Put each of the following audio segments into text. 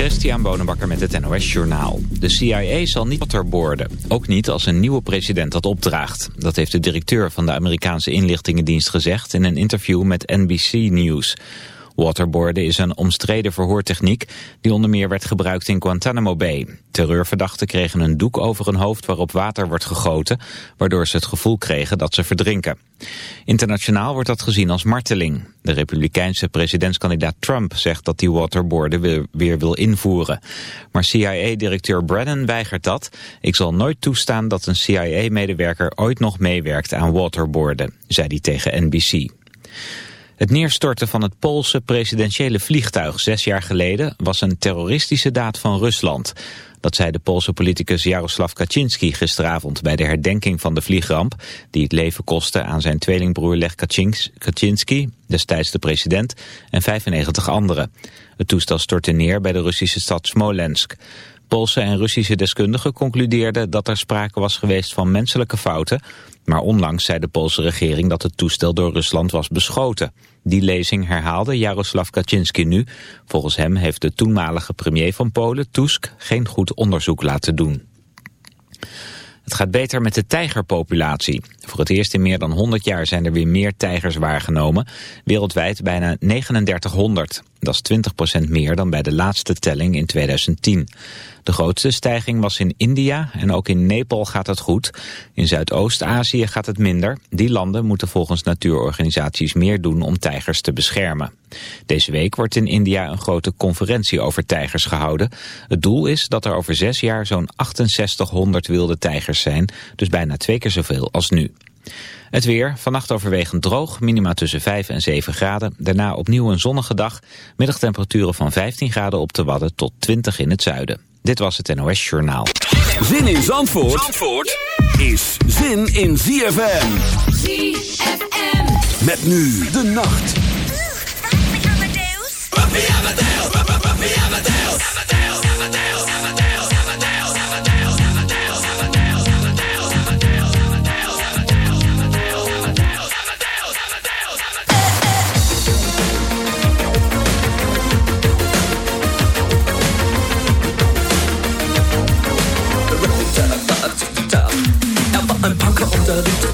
Christian Bonenbakker met het NOS Journaal. De CIA zal niet waterboorden, ook niet als een nieuwe president dat opdraagt. Dat heeft de directeur van de Amerikaanse inlichtingendienst gezegd in een interview met NBC News. Waterboarden is een omstreden verhoortechniek die onder meer werd gebruikt in Guantanamo Bay. Terreurverdachten kregen een doek over hun hoofd waarop water wordt gegoten, waardoor ze het gevoel kregen dat ze verdrinken. Internationaal wordt dat gezien als marteling. De republikeinse presidentskandidaat Trump zegt dat die waterboarden weer, weer wil invoeren. Maar CIA-directeur Brennan weigert dat. Ik zal nooit toestaan dat een CIA-medewerker ooit nog meewerkt aan waterboarden, zei hij tegen NBC. Het neerstorten van het Poolse presidentiële vliegtuig zes jaar geleden was een terroristische daad van Rusland. Dat zei de Poolse politicus Jaroslav Kaczynski gisteravond bij de herdenking van de vliegramp, die het leven kostte aan zijn tweelingbroer Lech Kaczynski, destijds de president, en 95 anderen. Het toestel stortte neer bij de Russische stad Smolensk. Poolse en Russische deskundigen concludeerden dat er sprake was geweest van menselijke fouten, maar onlangs zei de Poolse regering dat het toestel door Rusland was beschoten. Die lezing herhaalde Jaroslav Kaczynski nu. Volgens hem heeft de toenmalige premier van Polen, Tusk, geen goed onderzoek laten doen. Het gaat beter met de tijgerpopulatie. Voor het eerst in meer dan 100 jaar zijn er weer meer tijgers waargenomen. Wereldwijd bijna 3900. Dat is 20% meer dan bij de laatste telling in 2010. De grootste stijging was in India en ook in Nepal gaat het goed. In Zuidoost-Azië gaat het minder. Die landen moeten volgens natuurorganisaties meer doen om tijgers te beschermen. Deze week wordt in India een grote conferentie over tijgers gehouden. Het doel is dat er over zes jaar zo'n 6800 wilde tijgers zijn, dus bijna twee keer zoveel als nu. Het weer, vannacht overwegend droog, minima tussen 5 en 7 graden. Daarna opnieuw een zonnige dag, middagtemperaturen van 15 graden op de Wadden tot 20 in het zuiden. Dit was het NOS Journaal. Zin in Zandvoort, Zandvoort is zin in ZFM. ZFM. Met nu de nacht. Ein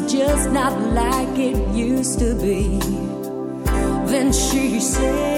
it's just not like it used to be. Then she said.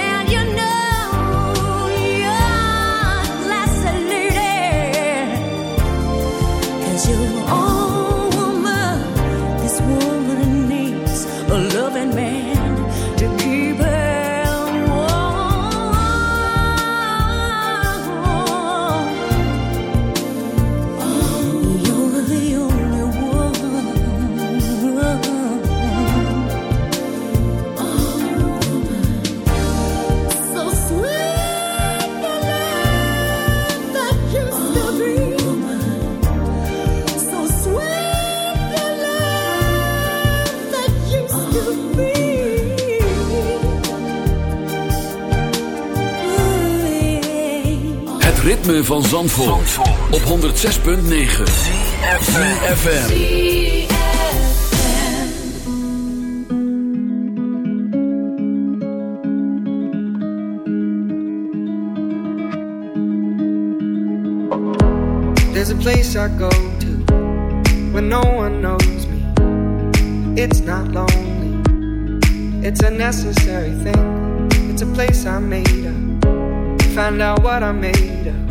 ritme van Zandvoort, Zandvoort. op 106.9 CFFM There's a place I go to When no one knows me. It's not lonely. It's a necessary thing. It's a place I made up. Find out what I made up.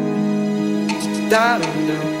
Da dum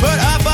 Put up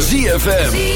ZFM.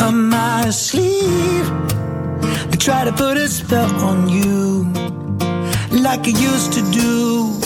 up my sleeve. I try to put a spell on you, like I used to do.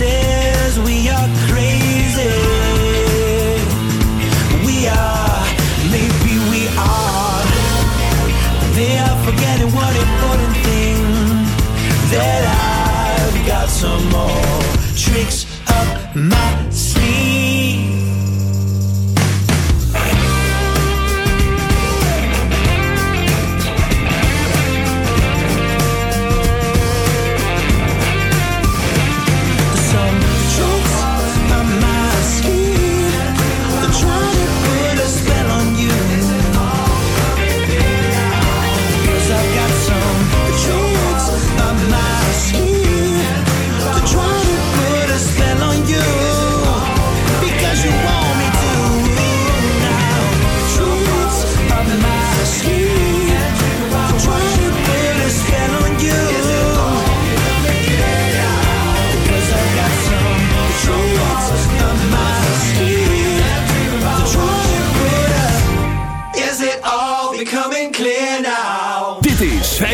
say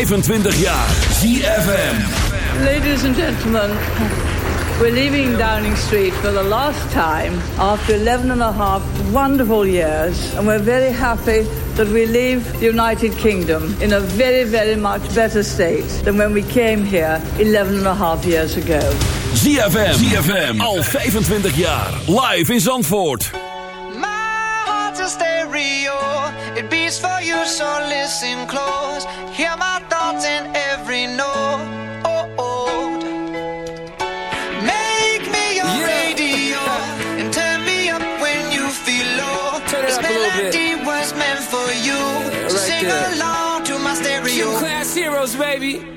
25 jaar. ZFM. Ladies and gentlemen, we're leaving Downing Street for the last time after 11 and a half wonderful years, and we're very happy that we leave the United Kingdom in a very, very much better state than when we came here 11 and a half years ago. ZFM. ZFM. Al 25 jaar. Live in Zandvoort. My heart's a stereo. It beats for you, so listen close. Hear my thoughts in every note. Make me your radio and turn me up when you feel low. Turn it this up a little bit. melody was meant for you. so right sing there. along to my stereo. Gym class heroes, baby.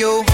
My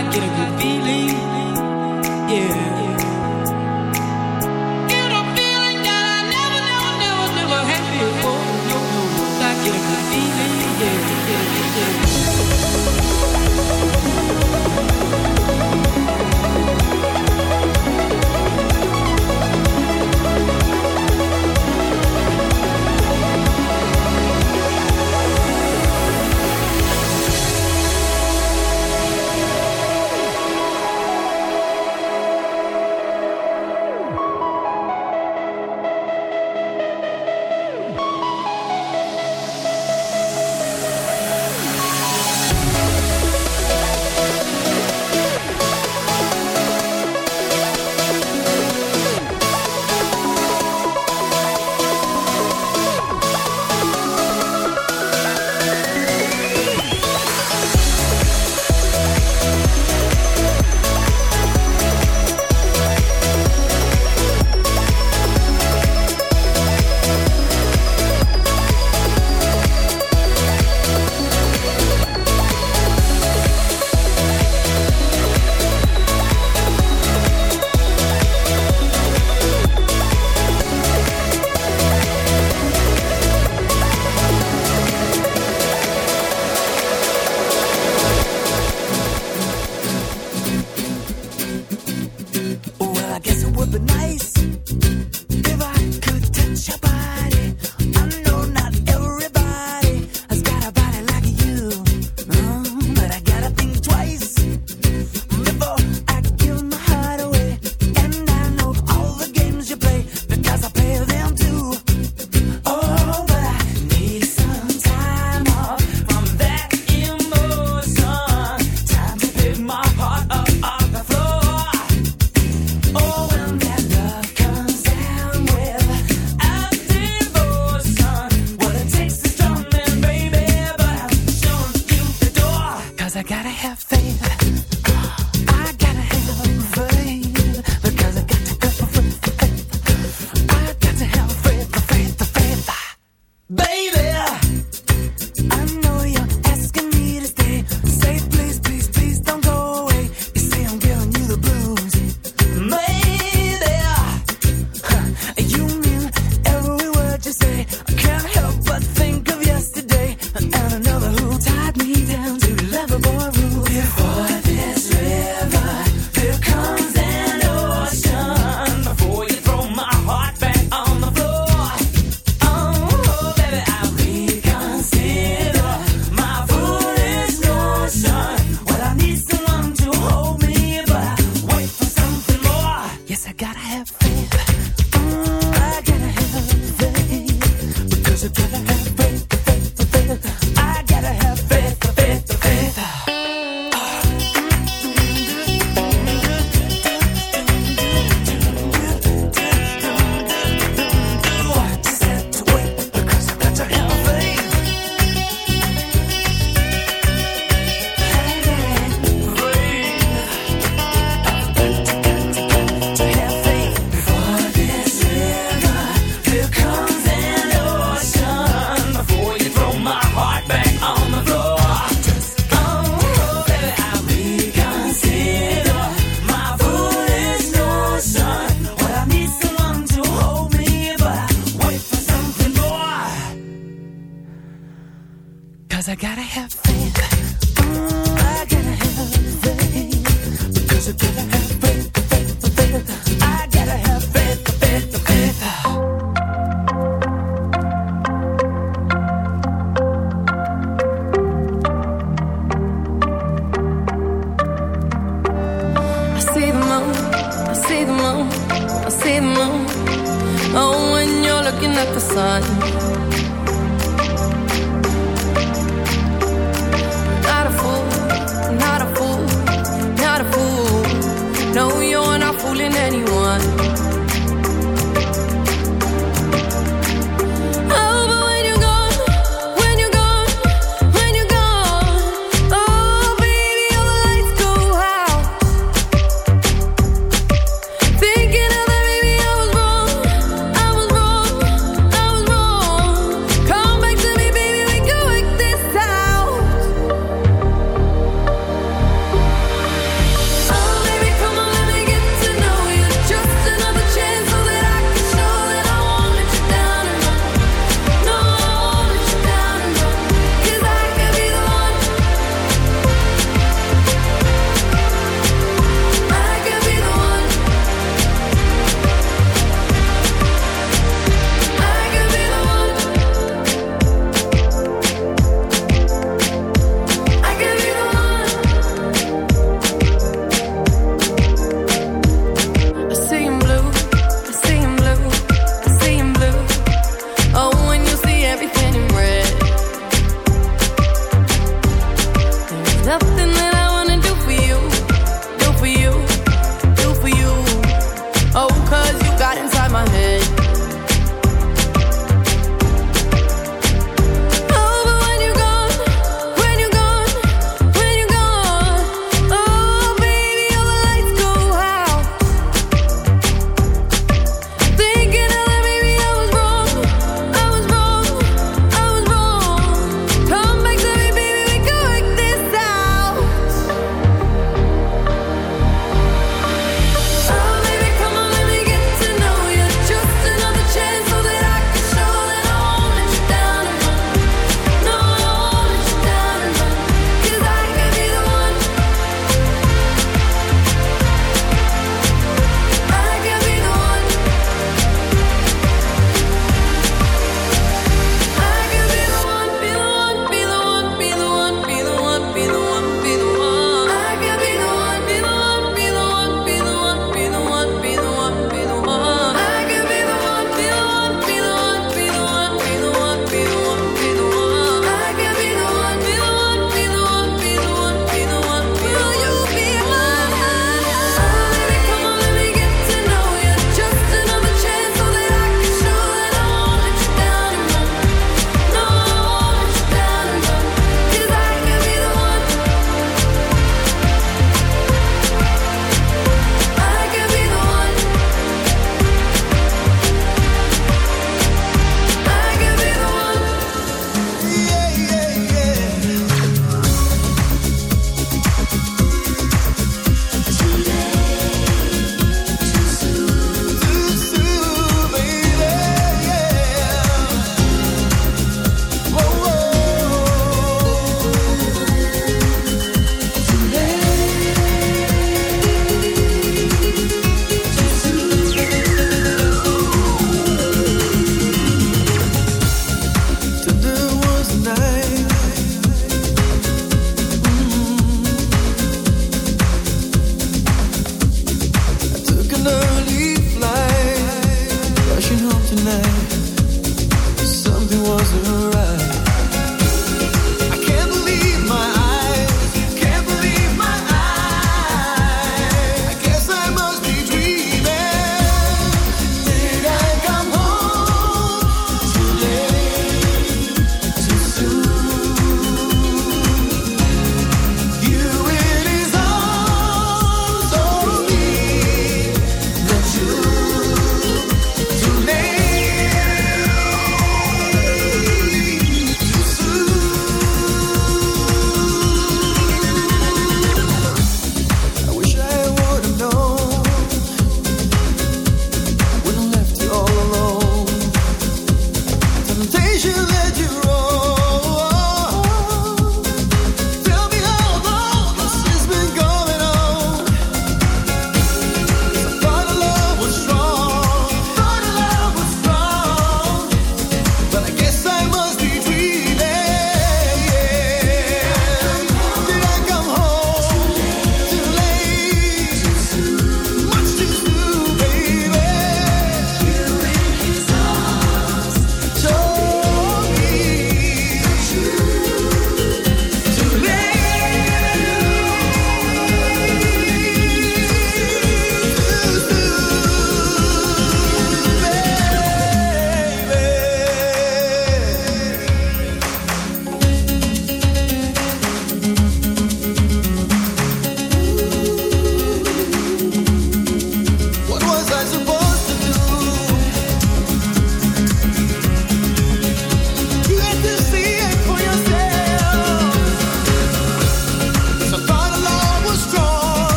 Get a good I gotta have faith.